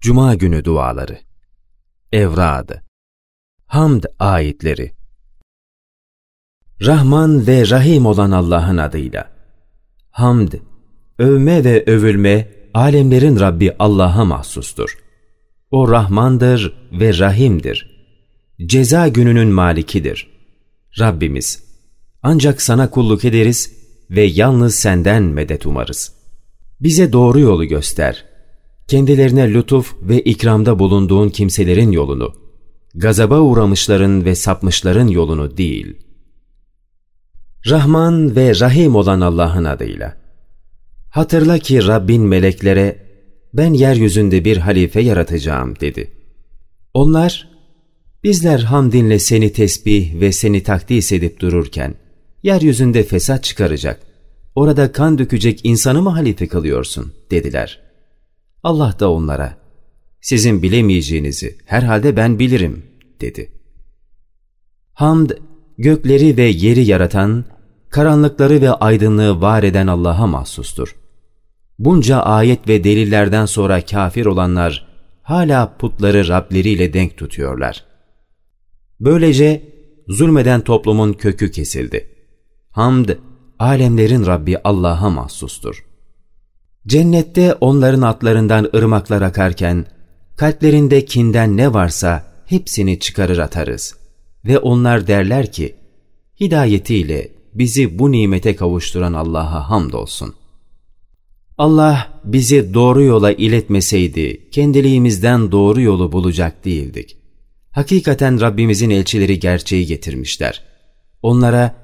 Cuma günü duaları. Evradı. Hamd ayetleri. Rahman ve Rahim olan Allah'ın adıyla. Hamd, övme ve övülme alemlerin Rabbi Allah'a mahsustur. O Rahmandır ve Rahim'dir. Ceza gününün malikidir. Rabbimiz, ancak sana kulluk ederiz ve yalnız senden medet umarız. Bize doğru yolu göster. Kendilerine lütuf ve ikramda bulunduğun kimselerin yolunu, gazaba uğramışların ve sapmışların yolunu değil. Rahman ve Rahim olan Allah'ın adıyla. Hatırla ki Rabbin meleklere, ben yeryüzünde bir halife yaratacağım dedi. Onlar, bizler hamdinle seni tesbih ve seni takdis edip dururken, yeryüzünde fesat çıkaracak, orada kan dökecek insanı mı halife kılıyorsun dediler. Allah da onlara, sizin bilemeyeceğinizi herhalde ben bilirim dedi. Hamd, gökleri ve yeri yaratan, karanlıkları ve aydınlığı var eden Allah'a mahsustur. Bunca ayet ve delillerden sonra kafir olanlar hala putları Rableriyle denk tutuyorlar. Böylece zulmeden toplumun kökü kesildi. Hamd, alemlerin Rabbi Allah'a mahsustur. Cennette onların atlarından ırmaklar akarken, kalplerinde kinden ne varsa hepsini çıkarır atarız. Ve onlar derler ki, hidayetiyle bizi bu nimete kavuşturan Allah'a hamdolsun. Allah bizi doğru yola iletmeseydi kendiliğimizden doğru yolu bulacak değildik. Hakikaten Rabbimizin elçileri gerçeği getirmişler. Onlara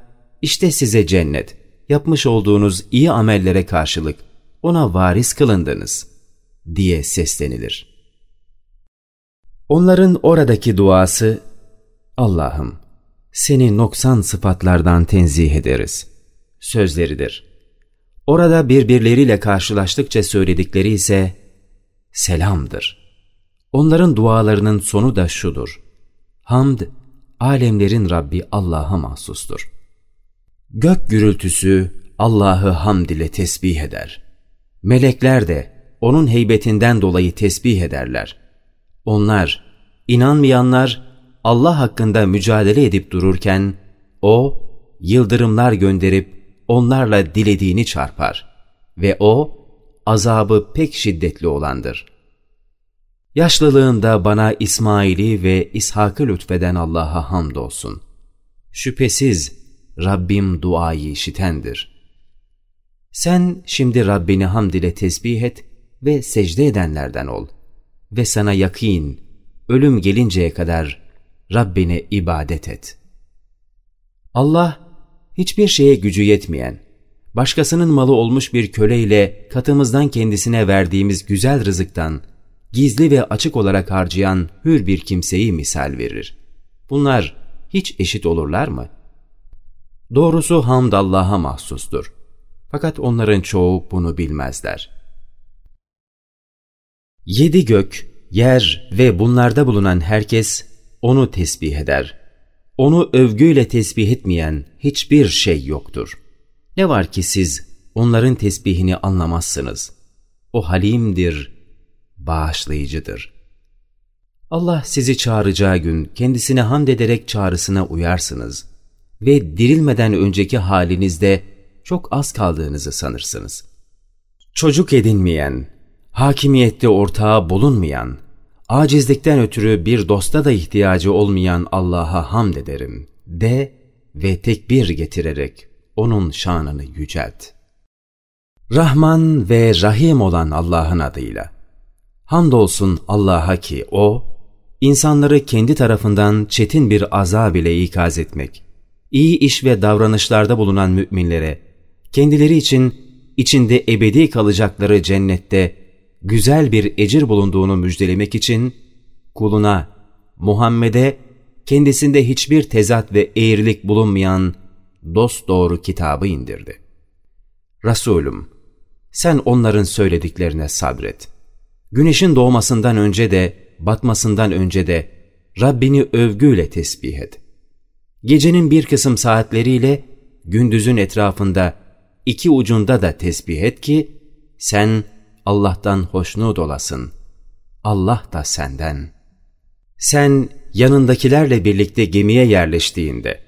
işte size cennet, yapmış olduğunuz iyi amellere karşılık ona varis kılındınız diye seslenilir. Onların oradaki duası Allah'ım seni noksan sıfatlardan tenzih ederiz sözleridir. Orada birbirleriyle karşılaştıkça söyledikleri ise selamdır. Onların dualarının sonu da şudur. Hamd, alemlerin Rabbi Allah'a mahsustur. Gök gürültüsü Allah'ı hamd ile tesbih eder. Melekler de onun heybetinden dolayı tesbih ederler. Onlar, inanmayanlar Allah hakkında mücadele edip dururken, O, yıldırımlar gönderip onlarla dilediğini çarpar ve O, azabı pek şiddetli olandır. Yaşlılığında bana İsmail'i ve İshak'ı lütfeden Allah'a hamdolsun. Şüphesiz Rabbim duayı işitendir. Sen şimdi Rabbini hamd ile tesbih et ve secde edenlerden ol. Ve sana yakin, ölüm gelinceye kadar Rabbine ibadet et. Allah, hiçbir şeye gücü yetmeyen, başkasının malı olmuş bir köleyle katımızdan kendisine verdiğimiz güzel rızıktan, gizli ve açık olarak harcayan hür bir kimseyi misal verir. Bunlar hiç eşit olurlar mı? Doğrusu hamd Allah'a mahsustur. Fakat onların çoğu bunu bilmezler. Yedi gök, yer ve bunlarda bulunan herkes onu tesbih eder. Onu övgüyle tesbih etmeyen hiçbir şey yoktur. Ne var ki siz onların tesbihini anlamazsınız. O halimdir, bağışlayıcıdır. Allah sizi çağıracağı gün kendisine hamd ederek çağrısına uyarsınız ve dirilmeden önceki halinizde çok az kaldığınızı sanırsınız. Çocuk edinmeyen, hakimiyette ortağı bulunmayan, acizlikten ötürü bir dosta da ihtiyacı olmayan Allah'a hamd ederim de ve tekbir getirerek onun şanını yücelt. Rahman ve Rahim olan Allah'ın adıyla. Hamdolsun Allah'a ki O, insanları kendi tarafından çetin bir azab ile ikaz etmek, iyi iş ve davranışlarda bulunan müminlere, kendileri için içinde ebedi kalacakları cennette güzel bir ecir bulunduğunu müjdelemek için kuluna, Muhammed'e kendisinde hiçbir tezat ve eğrilik bulunmayan dost doğru kitabı indirdi. Resulüm, sen onların söylediklerine sabret. Güneşin doğmasından önce de, batmasından önce de Rabbini övgüyle tesbih et. Gecenin bir kısım saatleriyle gündüzün etrafında iki ucunda da tesbih et ki sen Allah'tan hoşnut olasın. Allah da senden. Sen yanındakilerle birlikte gemiye yerleştiğinde,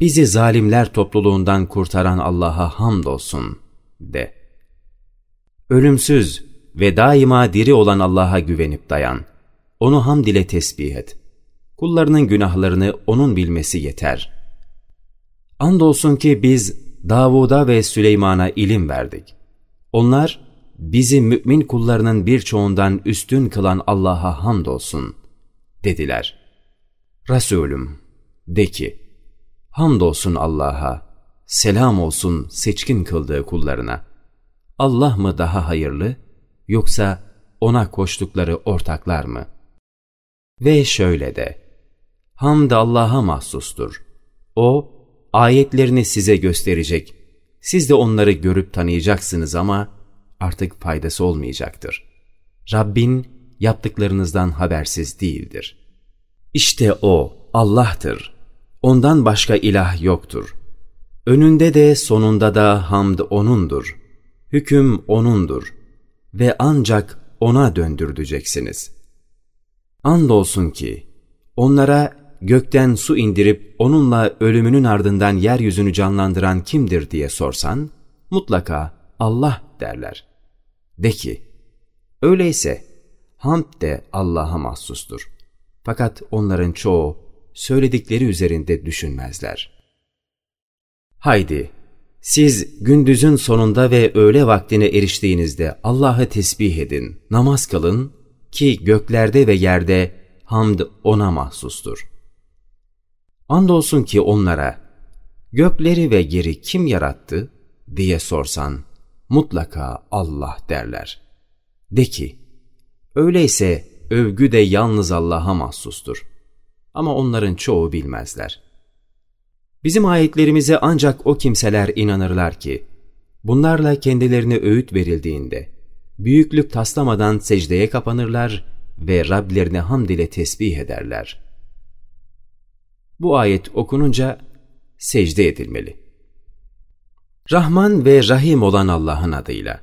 bizi zalimler topluluğundan kurtaran Allah'a hamdolsun de. Ölümsüz ve daima diri olan Allah'a güvenip dayan. Onu hamd ile tesbih et. Kullarının günahlarını O'nun bilmesi yeter. Andolsun ki biz Davud'a ve Süleyman'a ilim verdik. Onlar, bizi mümin kullarının birçoğundan üstün kılan Allah'a hamdolsun, dediler. Resulüm, de ki, hamdolsun Allah'a, selam olsun seçkin kıldığı kullarına. Allah mı daha hayırlı, yoksa ona koştukları ortaklar mı? Ve şöyle de, hamd Allah'a mahsustur. O, ayetlerini size gösterecek. Siz de onları görüp tanıyacaksınız ama artık faydası olmayacaktır. Rabbin yaptıklarınızdan habersiz değildir. İşte O Allah'tır. Ondan başka ilah yoktur. Önünde de sonunda da hamd O'nundur. Hüküm O'nundur. Ve ancak O'na döndürdeceksiniz. Andolsun ki onlara gökten su indirip onunla ölümünün ardından yeryüzünü canlandıran kimdir diye sorsan, mutlaka Allah derler. De ki, öyleyse hamd de Allah'a mahsustur. Fakat onların çoğu söyledikleri üzerinde düşünmezler. Haydi, siz gündüzün sonunda ve öğle vaktine eriştiğinizde Allah'ı tesbih edin, namaz kılın ki göklerde ve yerde hamd O'na mahsustur. Andolsun ki onlara, gökleri ve yeri kim yarattı diye sorsan, mutlaka Allah derler. De ki, öyleyse övgü de yalnız Allah'a mahsustur. Ama onların çoğu bilmezler. Bizim ayetlerimize ancak o kimseler inanırlar ki, bunlarla kendilerine öğüt verildiğinde, büyüklük taslamadan secdeye kapanırlar ve Rablerine hamd ile tesbih ederler. Bu ayet okununca secde edilmeli. Rahman ve Rahim olan Allah'ın adıyla.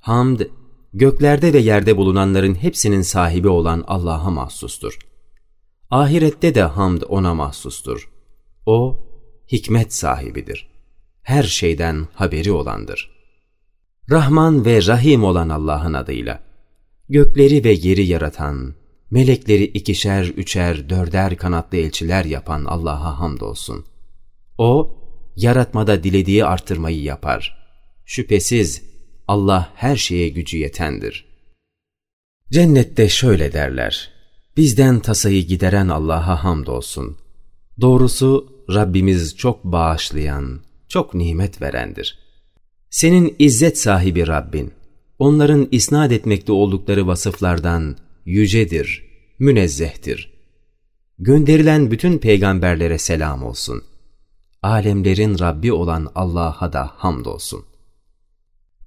Hamd, göklerde ve yerde bulunanların hepsinin sahibi olan Allah'a mahsustur. Ahirette de hamd O'na mahsustur. O, hikmet sahibidir. Her şeyden haberi olandır. Rahman ve Rahim olan Allah'ın adıyla. Gökleri ve yeri yaratan, melekleri ikişer, üçer, dörder kanatlı elçiler yapan Allah'a hamdolsun. O, yaratmada dilediği artırmayı yapar. Şüphesiz Allah her şeye gücü yetendir. Cennette şöyle derler, bizden tasayı gideren Allah'a hamdolsun. Doğrusu Rabbimiz çok bağışlayan, çok nimet verendir. Senin izzet sahibi Rabbin, onların isnat etmekte oldukları vasıflardan yücedir, münezzehtir. Gönderilen bütün peygamberlere selam olsun. Alemlerin Rabbi olan Allah'a da hamdolsun.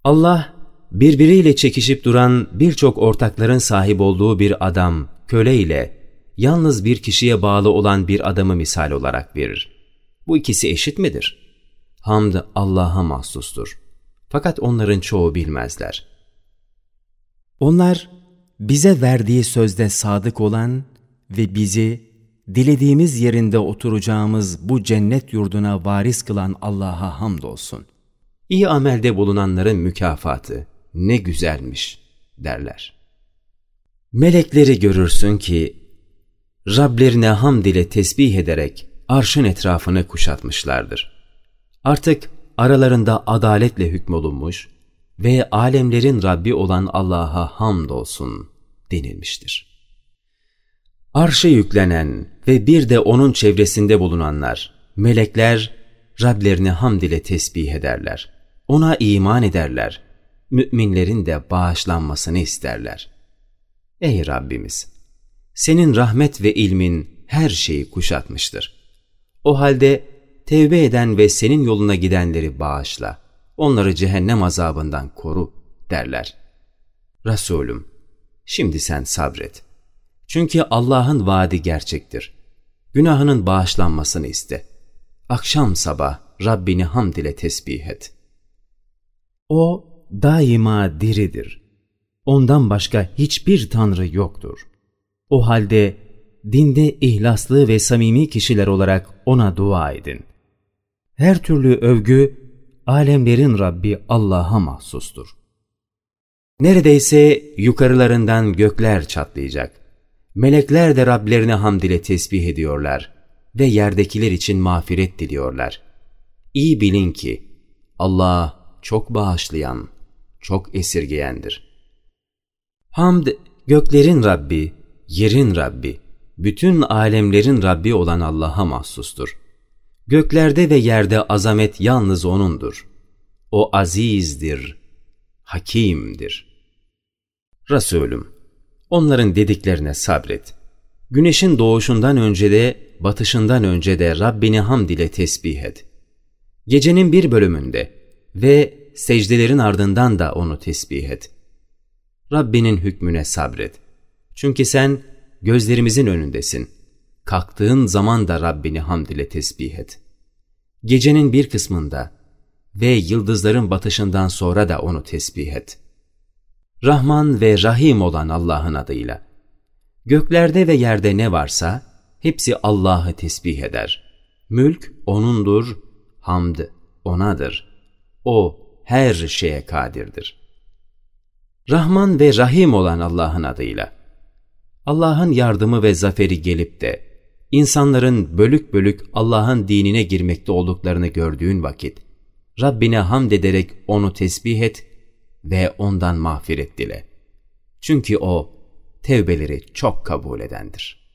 Allah, birbiriyle çekişip duran birçok ortakların sahip olduğu bir adam, köle ile yalnız bir kişiye bağlı olan bir adamı misal olarak verir. Bu ikisi eşit midir? Hamd Allah'a mahsustur. Fakat onların çoğu bilmezler. Onlar bize verdiği sözde sadık olan ve bizi dilediğimiz yerinde oturacağımız bu cennet yurduna varis kılan Allah'a hamdolsun. İyi amelde bulunanların mükafatı ne güzelmiş derler. Melekleri görürsün ki Rablerine hamd ile tesbih ederek arşın etrafını kuşatmışlardır. Artık aralarında adaletle hükmolunmuş ve alemlerin Rabbi olan Allah'a hamdolsun denilmiştir. Arşa yüklenen ve bir de onun çevresinde bulunanlar, melekler Rablerini hamd ile tesbih ederler. Ona iman ederler. Müminlerin de bağışlanmasını isterler. Ey Rabbimiz! Senin rahmet ve ilmin her şeyi kuşatmıştır. O halde tevbe eden ve senin yoluna gidenleri bağışla. Onları cehennem azabından koru derler. Resulüm, şimdi sen sabret. Çünkü Allah'ın vaadi gerçektir. Günahının bağışlanmasını iste. Akşam sabah Rabbini hamd ile tesbih et. O daima diridir. ondan başka hiçbir tanrı yoktur. O halde dinde ihlaslı ve samimi kişiler olarak ona dua edin. Her türlü övgü alemlerin Rabbi Allah'a mahsustur. Neredeyse yukarılarından gökler çatlayacak. Melekler de Rablerine hamd ile tesbih ediyorlar ve yerdekiler için mağfiret diliyorlar. İyi bilin ki Allah çok bağışlayan, çok esirgeyendir. Hamd, göklerin Rabbi, yerin Rabbi, bütün alemlerin Rabbi olan Allah'a mahsustur. Göklerde ve yerde azamet yalnız O'nundur. O azizdir, hakimdir. Resulüm, onların dediklerine sabret. Güneşin doğuşundan önce de, batışından önce de Rabbini hamd ile tesbih et. Gecenin bir bölümünde ve secdelerin ardından da onu tesbih et. Rabbinin hükmüne sabret. Çünkü sen gözlerimizin önündesin. Kalktığın zaman da Rabbini hamd ile tesbih et. Gecenin bir kısmında ve yıldızların batışından sonra da onu tesbih et. Rahman ve Rahim olan Allah'ın adıyla. Göklerde ve yerde ne varsa hepsi Allah'ı tesbih eder. Mülk O'nundur, hamd O'nadır. O her şeye kadirdir. Rahman ve Rahim olan Allah'ın adıyla. Allah'ın yardımı ve zaferi gelip de insanların bölük bölük Allah'ın dinine girmekte olduklarını gördüğün vakit Rabbine hamd ederek onu tesbih et ve ondan mağfiret dile. Çünkü o tevbeleri çok kabul edendir.''